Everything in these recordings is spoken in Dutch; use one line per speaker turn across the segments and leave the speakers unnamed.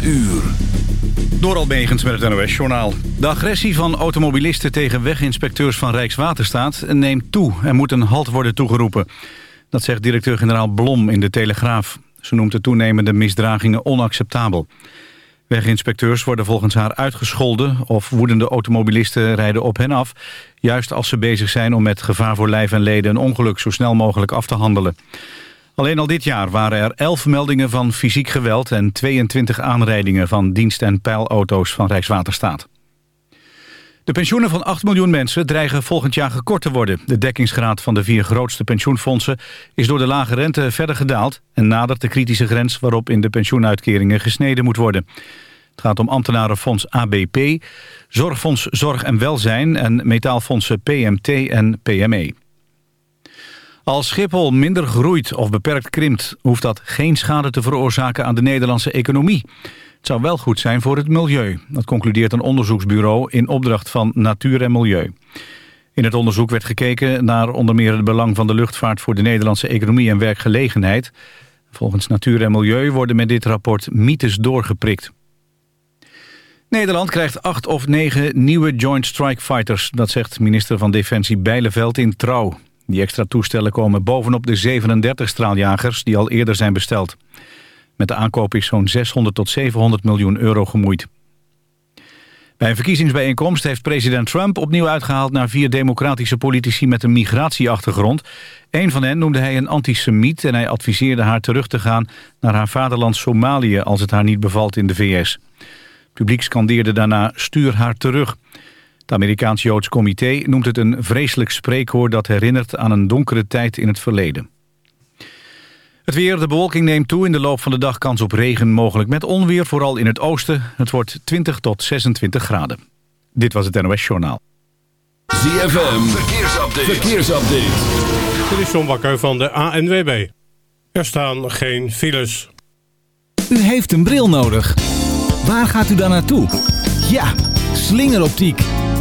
8 uur.
Door Almegens met het NOS-journaal. De agressie van automobilisten tegen weginspecteurs van Rijkswaterstaat neemt toe en moet een halt worden toegeroepen. Dat zegt directeur-generaal Blom in de Telegraaf. Ze noemt de toenemende misdragingen onacceptabel. Weginspecteurs worden volgens haar uitgescholden of woedende automobilisten rijden op hen af. Juist als ze bezig zijn om met gevaar voor lijf en leden een ongeluk zo snel mogelijk af te handelen. Alleen al dit jaar waren er 11 meldingen van fysiek geweld... en 22 aanrijdingen van dienst- en peilauto's van Rijkswaterstaat. De pensioenen van 8 miljoen mensen dreigen volgend jaar gekort te worden. De dekkingsgraad van de vier grootste pensioenfondsen is door de lage rente verder gedaald... en nadert de kritische grens waarop in de pensioenuitkeringen gesneden moet worden. Het gaat om ambtenarenfonds ABP, Zorgfonds Zorg en Welzijn... en metaalfondsen PMT en PME. Als Schiphol minder groeit of beperkt krimpt... hoeft dat geen schade te veroorzaken aan de Nederlandse economie. Het zou wel goed zijn voor het milieu. Dat concludeert een onderzoeksbureau in opdracht van Natuur en Milieu. In het onderzoek werd gekeken naar onder meer het belang van de luchtvaart... voor de Nederlandse economie en werkgelegenheid. Volgens Natuur en Milieu worden met dit rapport mythes doorgeprikt. Nederland krijgt acht of negen nieuwe Joint Strike Fighters. Dat zegt minister van Defensie Bijleveld in Trouw. Die extra toestellen komen bovenop de 37 straaljagers die al eerder zijn besteld. Met de aankoop is zo'n 600 tot 700 miljoen euro gemoeid. Bij een verkiezingsbijeenkomst heeft president Trump opnieuw uitgehaald naar vier democratische politici met een migratieachtergrond. Een van hen noemde hij een antisemiet en hij adviseerde haar terug te gaan naar haar vaderland Somalië als het haar niet bevalt in de VS. Het publiek scandeerde daarna stuur haar terug. Het Amerikaans Joods Comité noemt het een vreselijk spreekwoord... dat herinnert aan een donkere tijd in het verleden. Het weer, de bewolking neemt toe. In de loop van de dag kans op regen, mogelijk met onweer, vooral in het oosten. Het wordt 20 tot 26 graden. Dit was het NOS Journaal.
ZFM, verkeersupdate. verkeersupdate.
Dit is John Bakker van de ANWB. Er staan geen files.
U heeft een bril nodig. Waar gaat u dan naartoe? Ja, slingeroptiek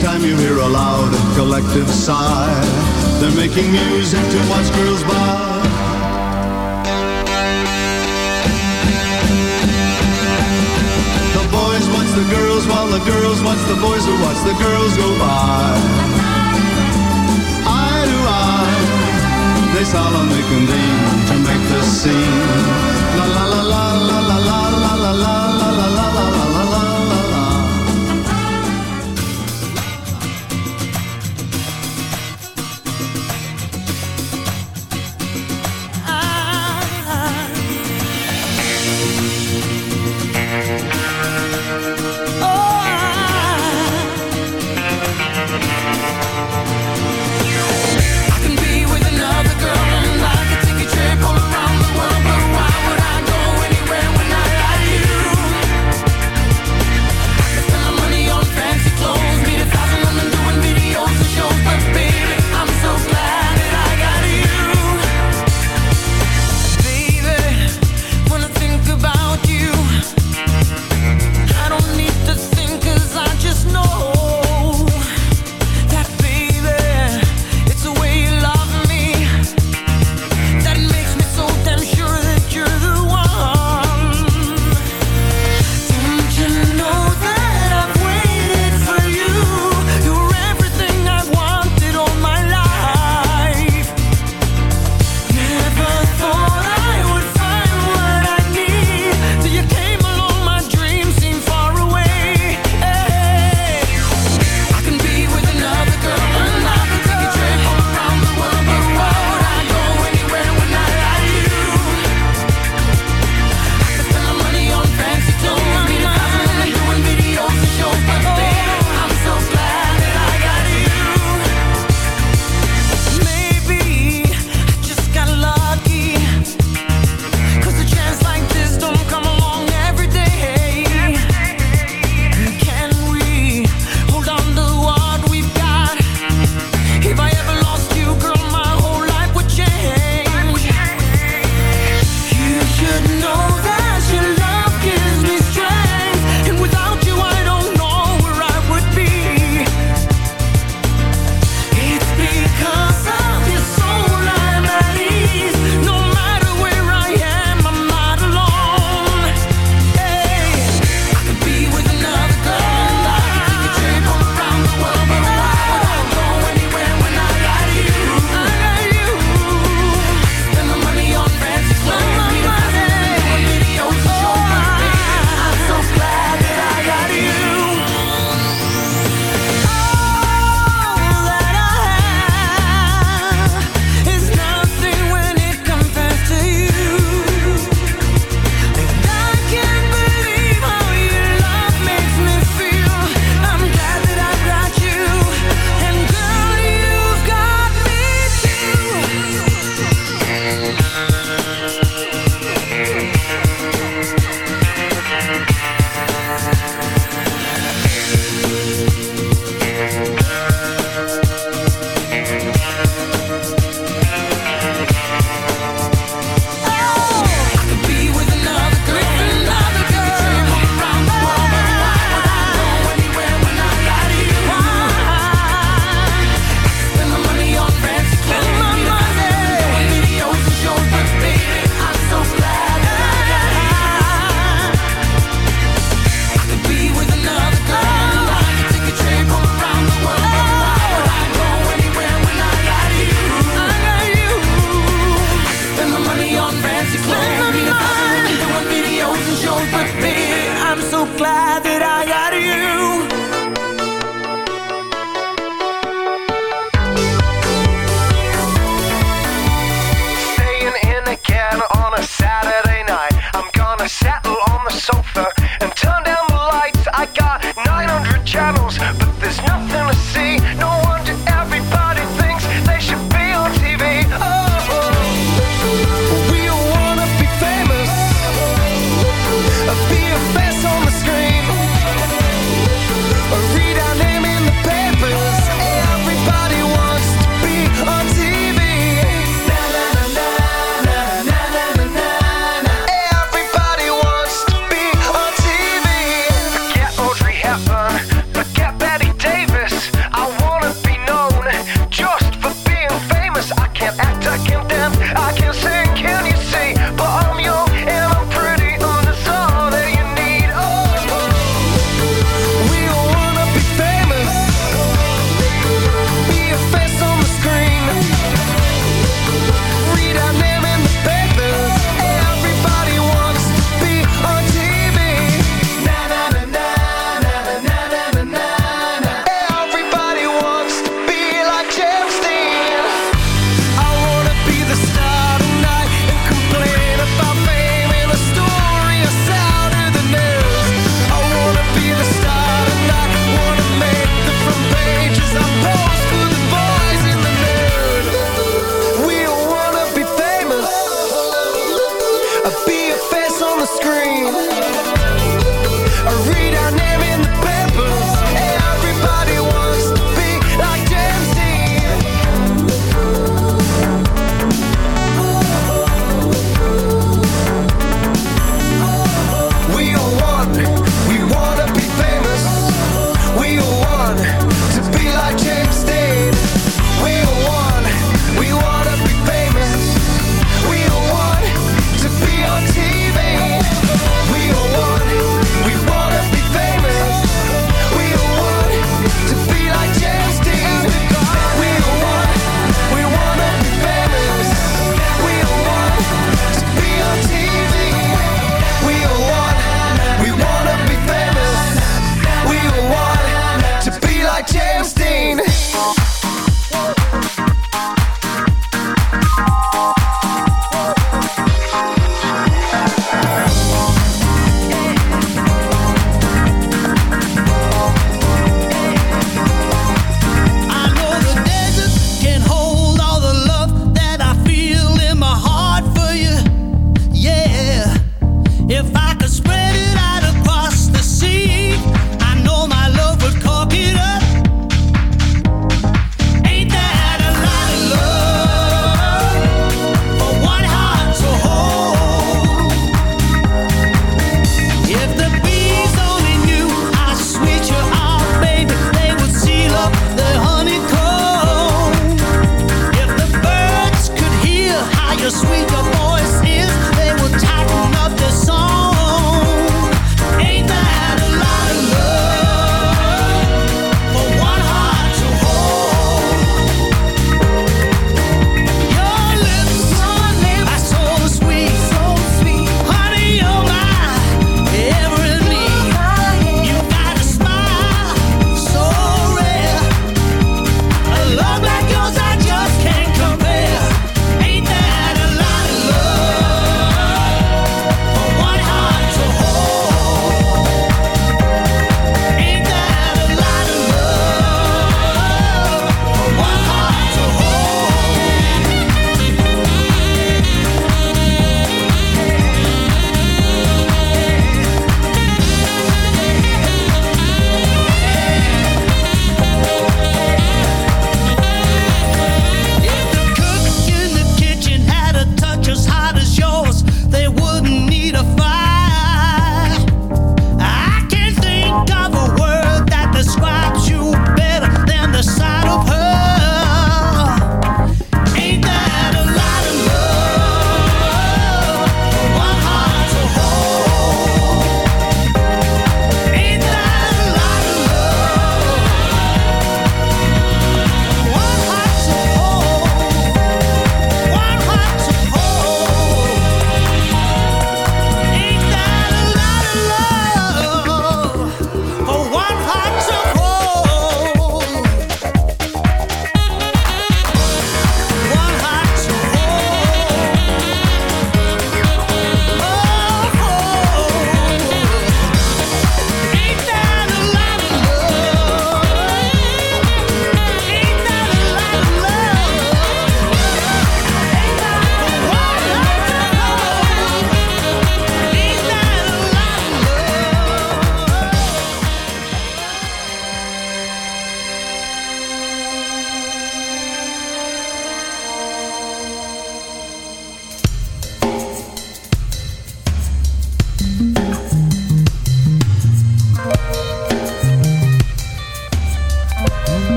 Time you hear a loud collective sigh, they're making music to watch girls by. The boys watch the girls while the girls watch the boys who watch the girls go by. Eye to eye, they solemnly convene to make the scene. La la la la la la la la la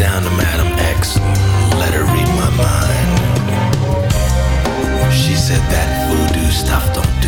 down to
Madam X, let her read my mind. She said that voodoo stuff don't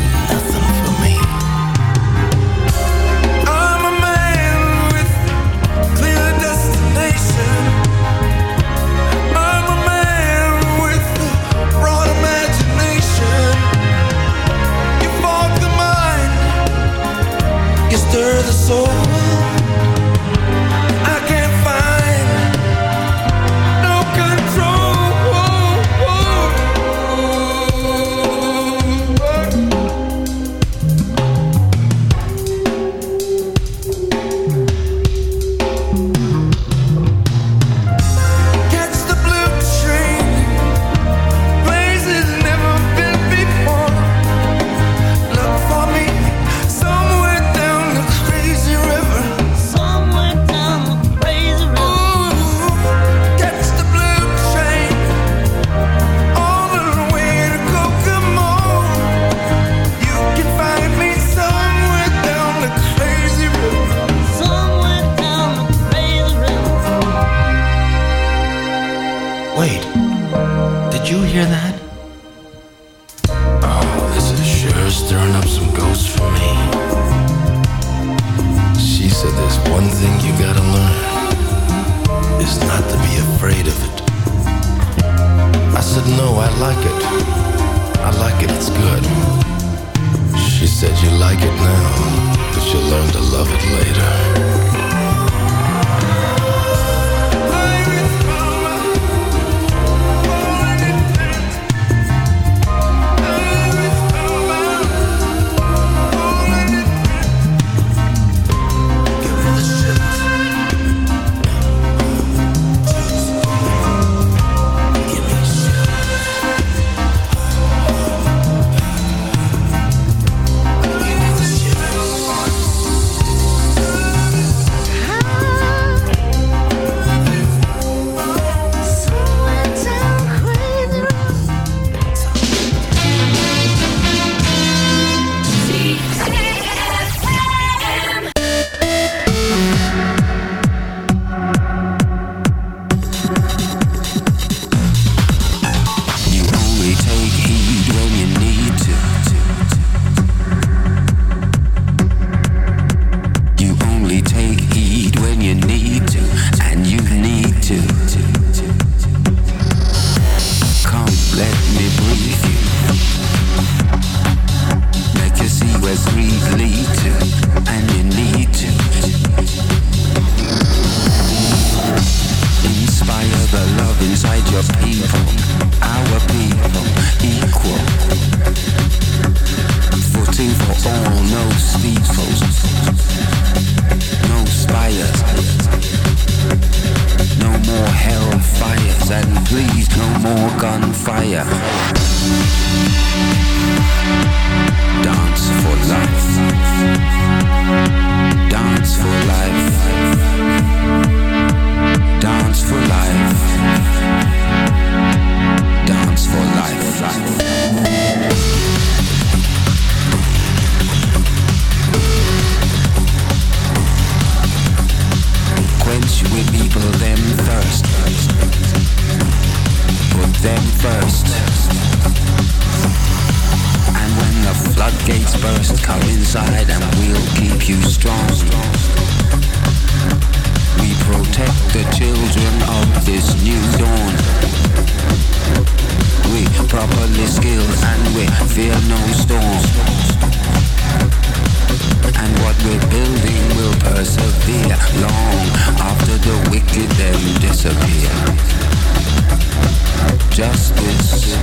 justice,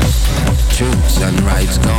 truth and rights gone.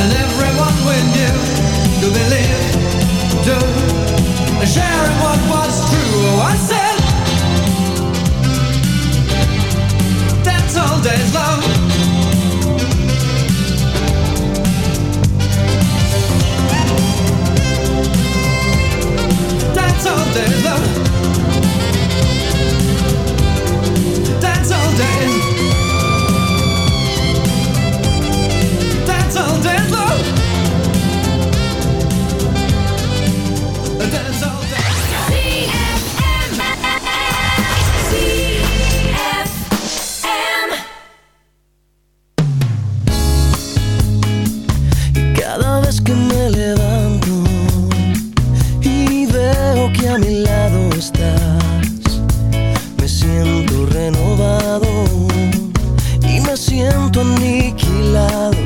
and
everyone we knew to believe, to sharing what was true. Oh, I said, that's all day's love. That's all day's love. That's all day's. That's all day's.
mi lado estás, me siento renovado y me siento aniquilado,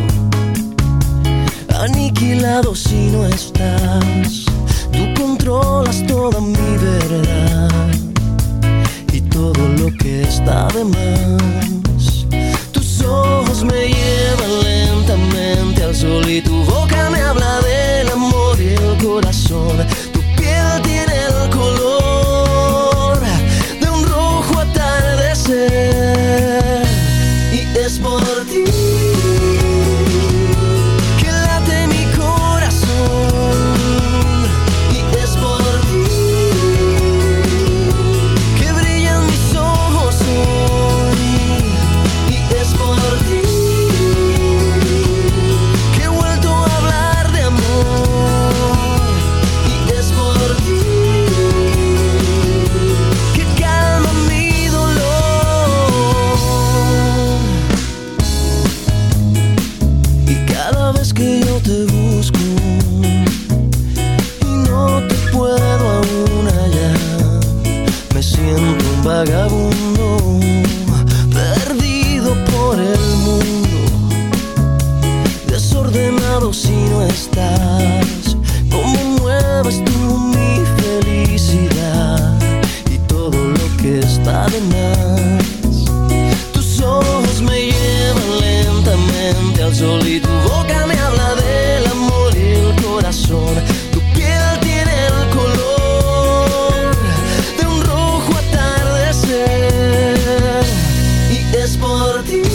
aniquilado si no estás. Tú controlas toda mi verdad y todo lo que está de más.
melody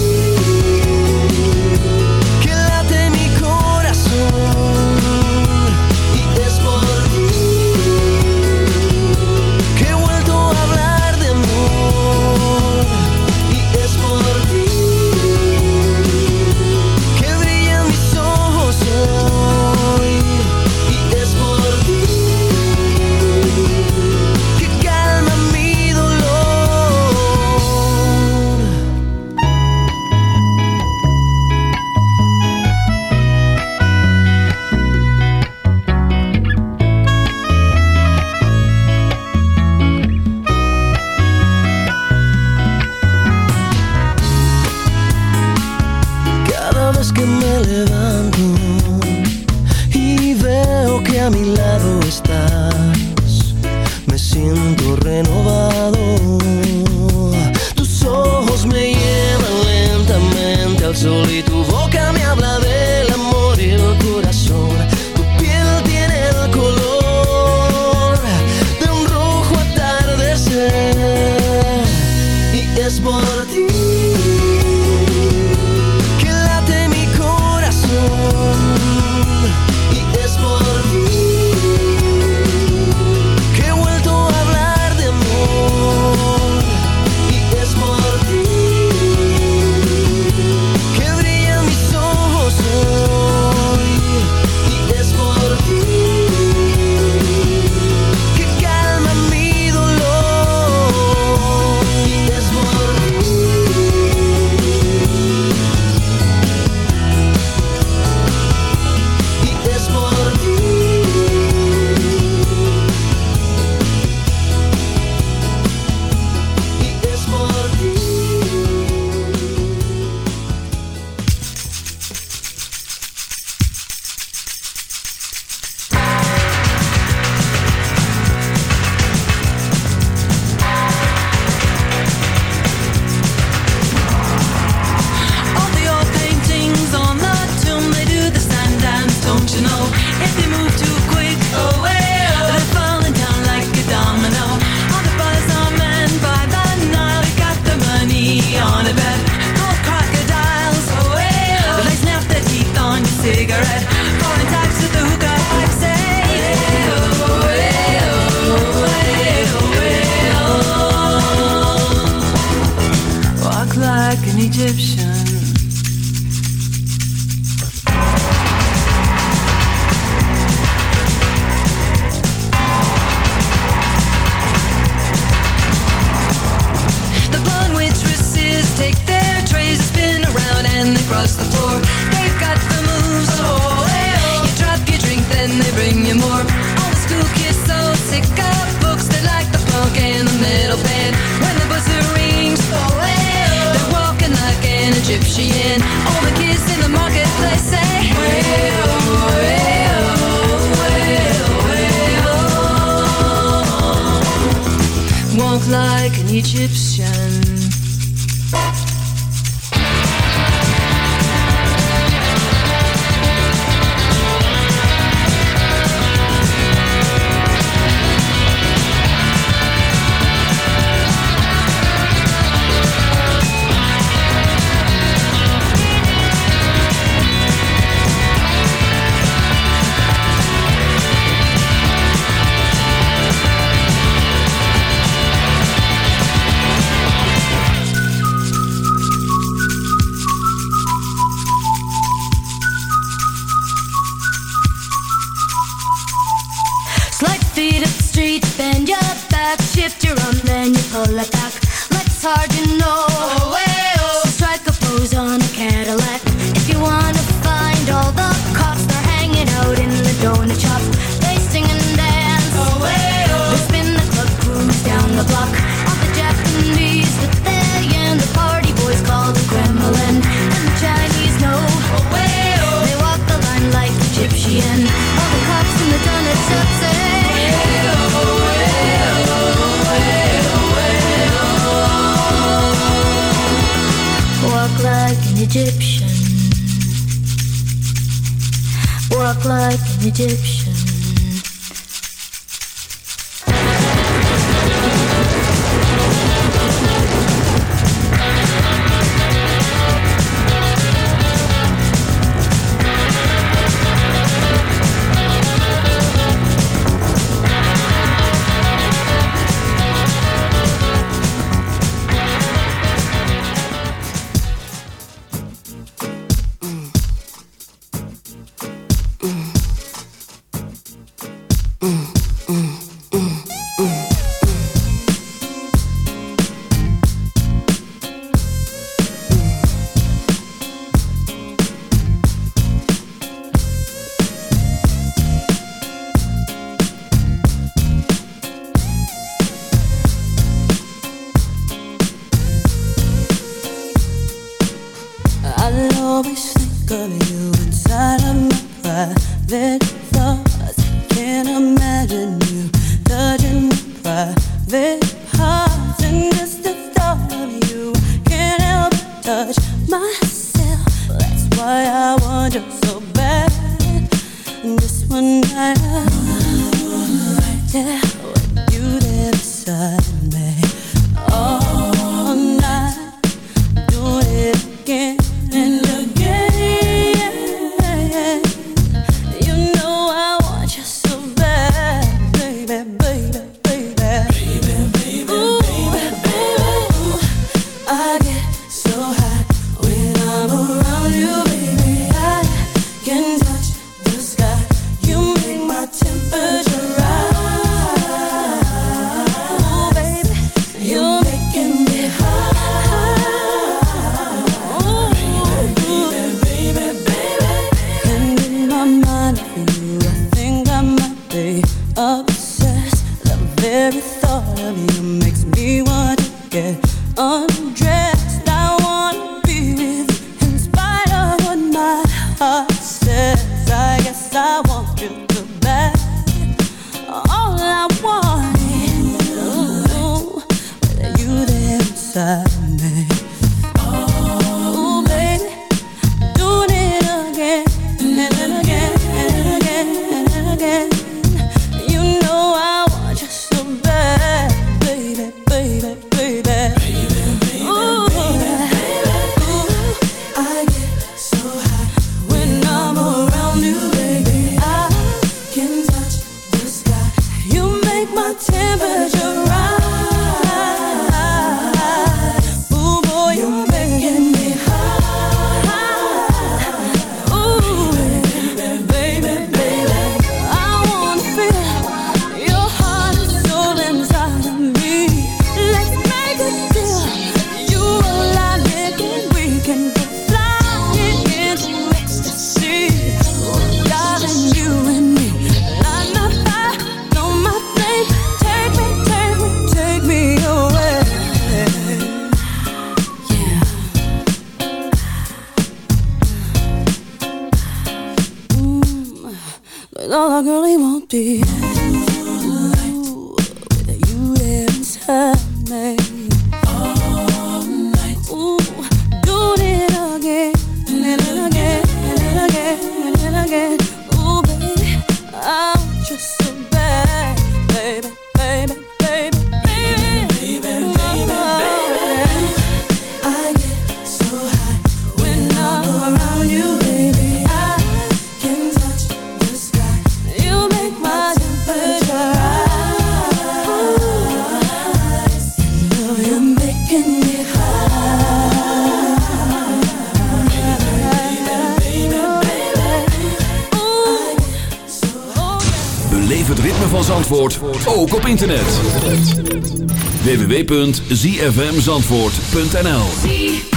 www.zfmzandvoort.nl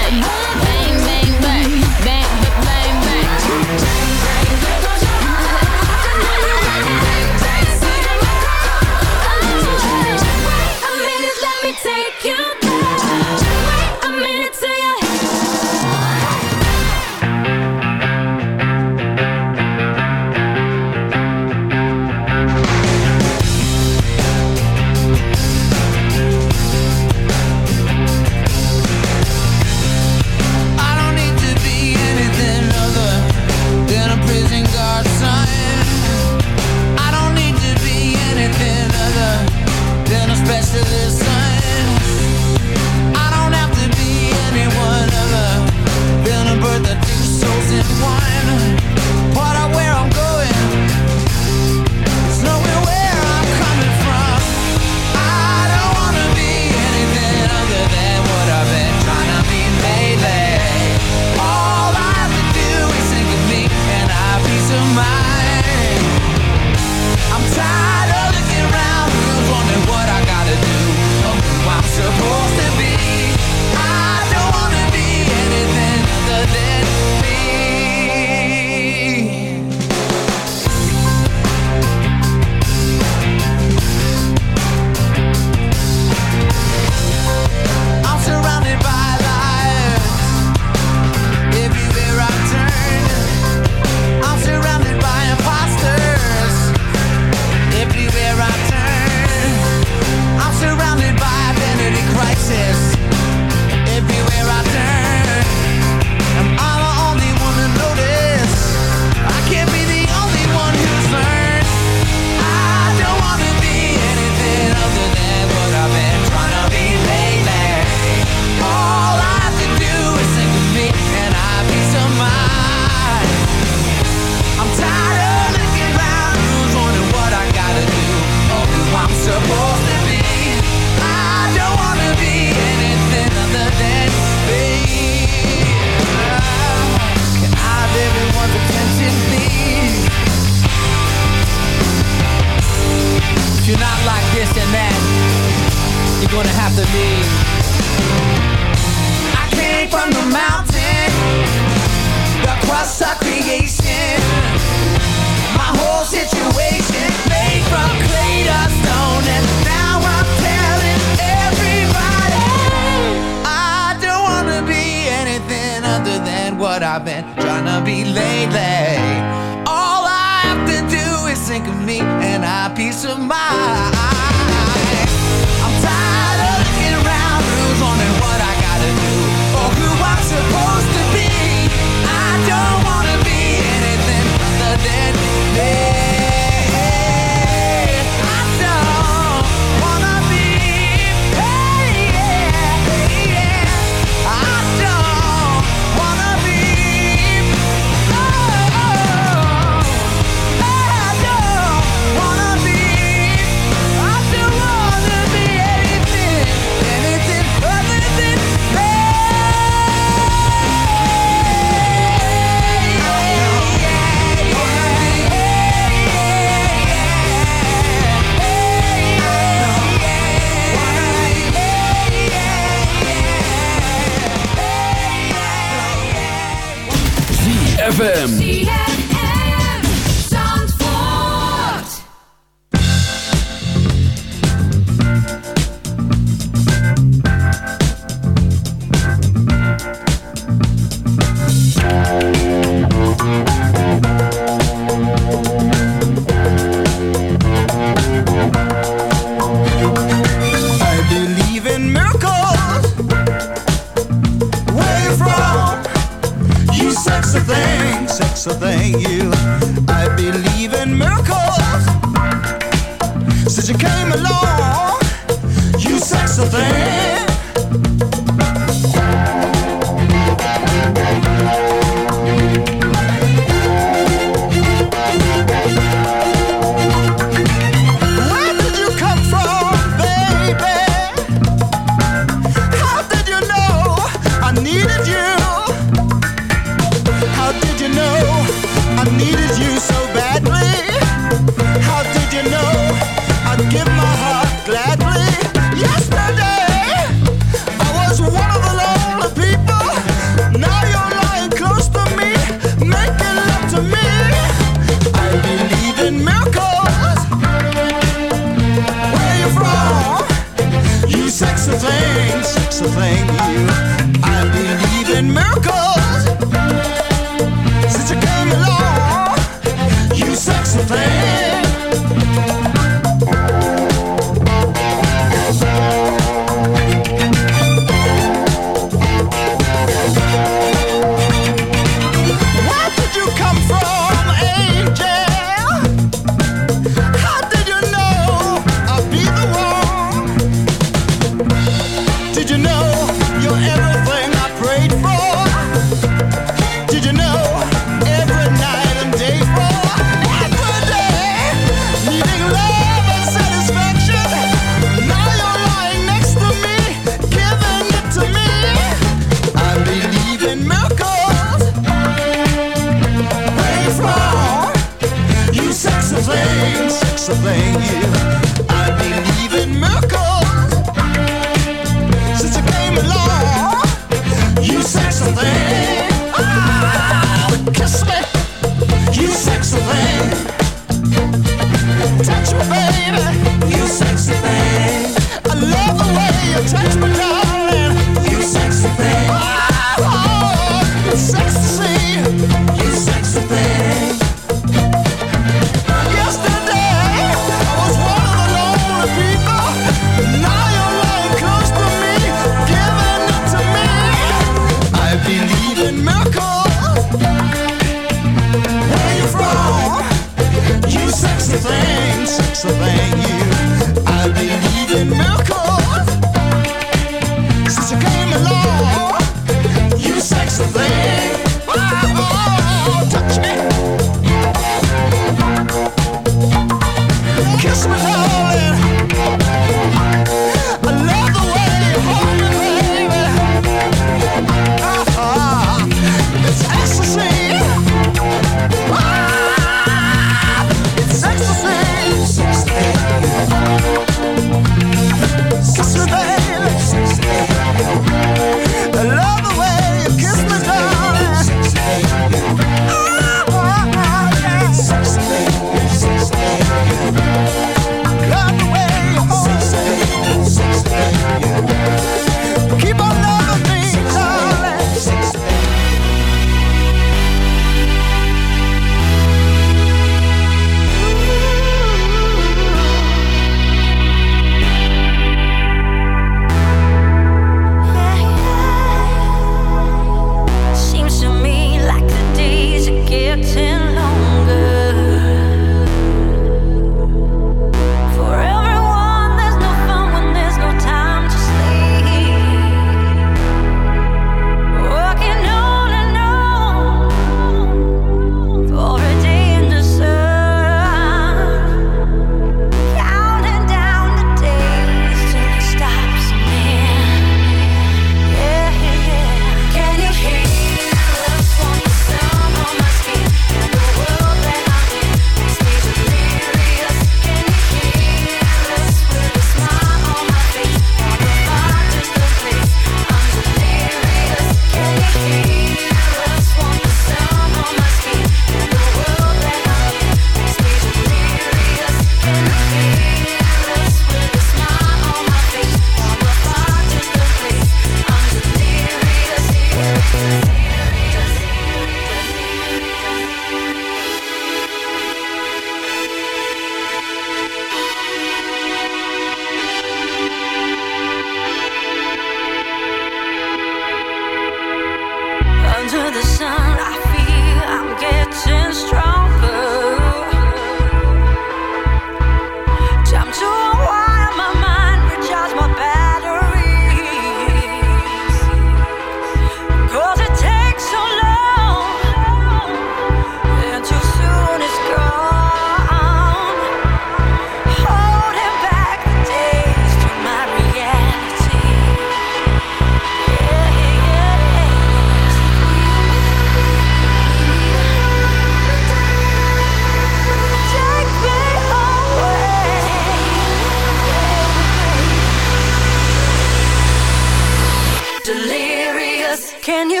Can
you